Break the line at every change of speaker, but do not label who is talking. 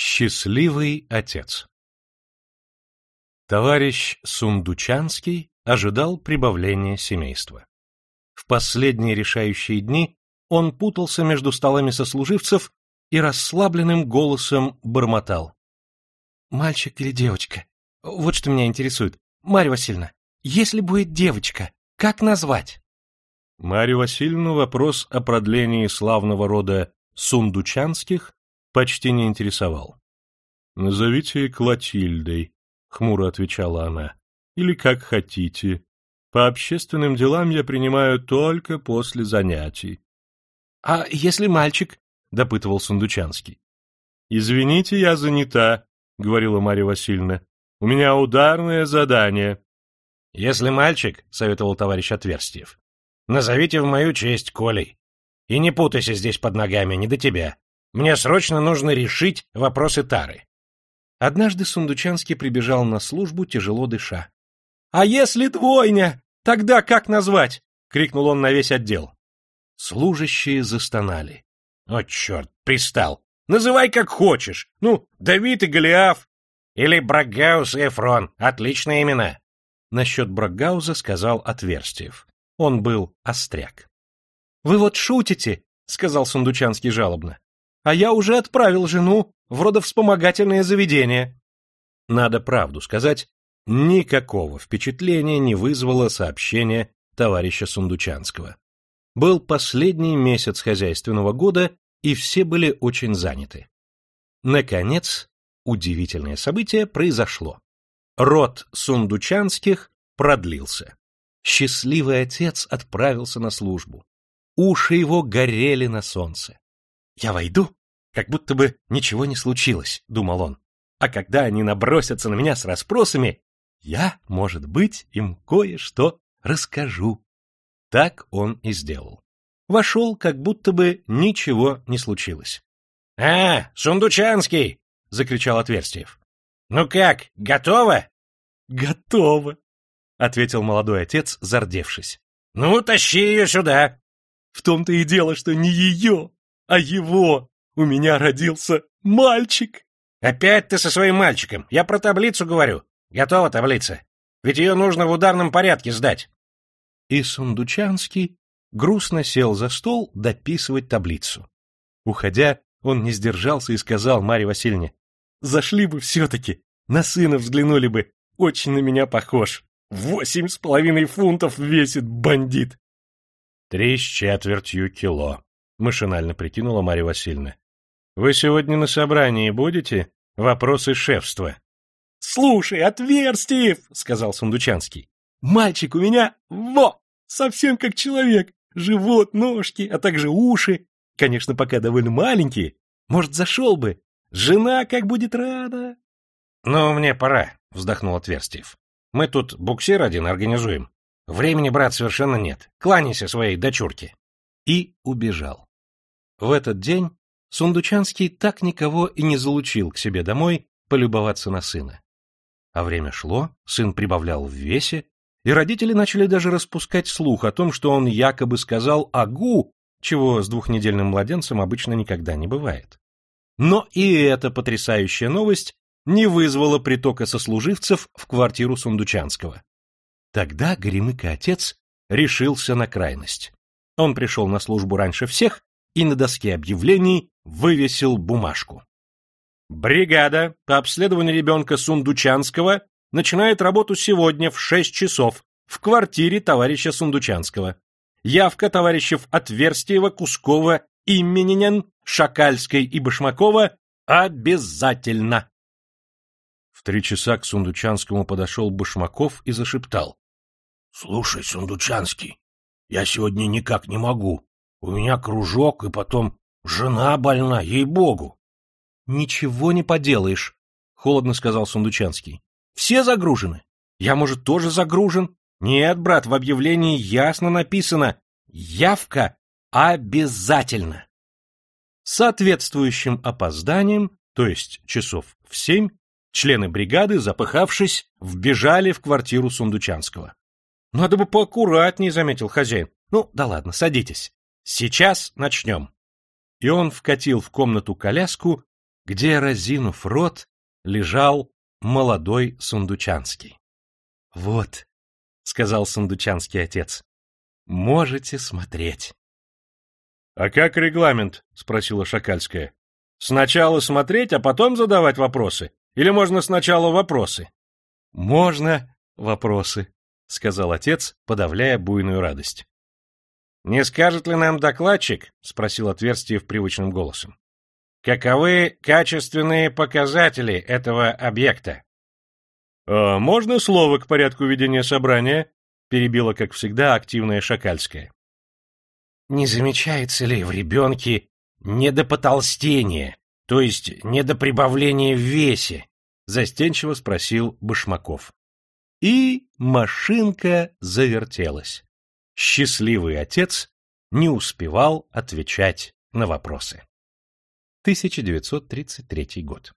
Счастливый отец Товарищ Сундучанский ожидал прибавления семейства. В последние решающие дни он путался между столами сослуживцев и расслабленным голосом бормотал. «Мальчик или девочка? Вот что меня интересует. Марья Васильевна, если будет девочка, как назвать?» Марью Васильевну вопрос о продлении славного рода Сундучанских почти не интересовал. — Назовите Клотильдой, — хмуро отвечала она, — или как хотите. По общественным делам я принимаю только после занятий. — А если мальчик? — допытывал Сундучанский. — Извините, я занята, — говорила Марья Васильевна. — У меня ударное задание. — Если мальчик, — советовал товарищ Отверстиев, — назовите в мою честь Колей. И не путайся здесь под ногами, не до тебя. Мне срочно нужно решить вопросы Тары. Однажды Сундучанский прибежал на службу, тяжело дыша. — А если двойня? Тогда как назвать? — крикнул он на весь отдел. Служащие застонали. — О, черт, пристал! Называй как хочешь. Ну, Давид и Голиаф. Или Брагаус и Эфрон. Отличные имена. Насчет Брагауза сказал Отверстиев. Он был остряк. — Вы вот шутите, — сказал Сундучанский жалобно. — А я уже отправил жену в родовспомогательное заведение. Надо правду сказать, никакого впечатления не вызвало сообщение товарища Сундучанского. Был последний месяц хозяйственного года, и все были очень заняты. Наконец, удивительное событие произошло. Род Сундучанских продлился. Счастливый отец отправился на службу. Уши его горели на солнце. «Я войду, как будто бы ничего не случилось», — думал он. «А когда они набросятся на меня с расспросами, я, может быть, им кое-что расскажу». Так он и сделал. Вошел, как будто бы ничего не случилось. — А, Сундучанский! — закричал Отверстиев. — Ну как, готово? — Готово, — ответил молодой отец, зардевшись. — Ну, тащи ее сюда. — В том-то и дело, что не ее, а его. У меня родился мальчик. — Опять ты со своим мальчиком. Я про таблицу говорю. Готова таблица. Ведь ее нужно в ударном порядке сдать. И Сундучанский грустно сел за стол дописывать таблицу. Уходя, он не сдержался и сказал Марье Васильевне, «Зашли бы все-таки, на сына взглянули бы, очень на меня похож. Восемь с половиной фунтов весит бандит!» «Три с четвертью кило», — машинально прикинула Марья Васильевна. «Вы сегодня на собрании будете? Вопросы шефства». «Слушай, отверстиев!» — сказал Сундучанский. «Мальчик у меня, во, совсем как человек живот, ножки, а также уши. Конечно, пока довольно маленькие. Может, зашел бы. Жена как будет рада. — Ну, мне пора, — вздохнул Отверстиев. — Мы тут буксир один организуем. Времени, брат, совершенно нет. Кланяйся своей дочурке. И убежал. В этот день Сундучанский так никого и не залучил к себе домой полюбоваться на сына. А время шло, сын прибавлял в весе, и родители начали даже распускать слух о том, что он якобы сказал «агу», чего с двухнедельным младенцем обычно никогда не бывает. Но и эта потрясающая новость не вызвала притока сослуживцев в квартиру Сундучанского. Тогда Горемыка отец решился на крайность. Он пришел на службу раньше всех и на доске объявлений вывесил бумажку. Бригада по обследованию ребенка Сундучанского начинает работу сегодня в 6 часов в квартире товарища Сундучанского. Явка товарищев Отверстиева, Кускова, Именинен, Шакальской и Башмакова обязательно. В три часа к Сундучанскому подошел Башмаков и зашептал. — Слушай, Сундучанский, я сегодня никак не могу. У меня кружок, и потом жена больна, ей-богу. — Ничего не поделаешь, — холодно сказал Сундучанский. Все загружены. Я, может, тоже загружен? Нет, брат, в объявлении ясно написано «Явка обязательно». Соответствующим опозданием, то есть часов в семь, члены бригады, запыхавшись, вбежали в квартиру Сундучанского. «Надо бы поаккуратнее», — заметил хозяин. «Ну, да ладно, садитесь. Сейчас начнем». И он вкатил в комнату коляску, где, разинув рот, лежал молодой Сундучанский. — Вот, — сказал Сундучанский отец, — можете смотреть. — А как регламент? — спросила Шакальская. — Сначала смотреть, а потом задавать вопросы? Или можно сначала вопросы? — Можно вопросы, — сказал отец, подавляя буйную радость. — Не скажет ли нам докладчик, — спросил отверстие в привычным голосом, — каковы качественные показатели этого объекта? «А можно слово к порядку ведения собрания?» — перебила, как всегда, активная Шакальская. «Не замечается ли в ребенке недопотолстение, то есть недоприбавление в весе?» — застенчиво спросил Башмаков. И машинка завертелась. Счастливый отец не успевал отвечать на вопросы. 1933 год.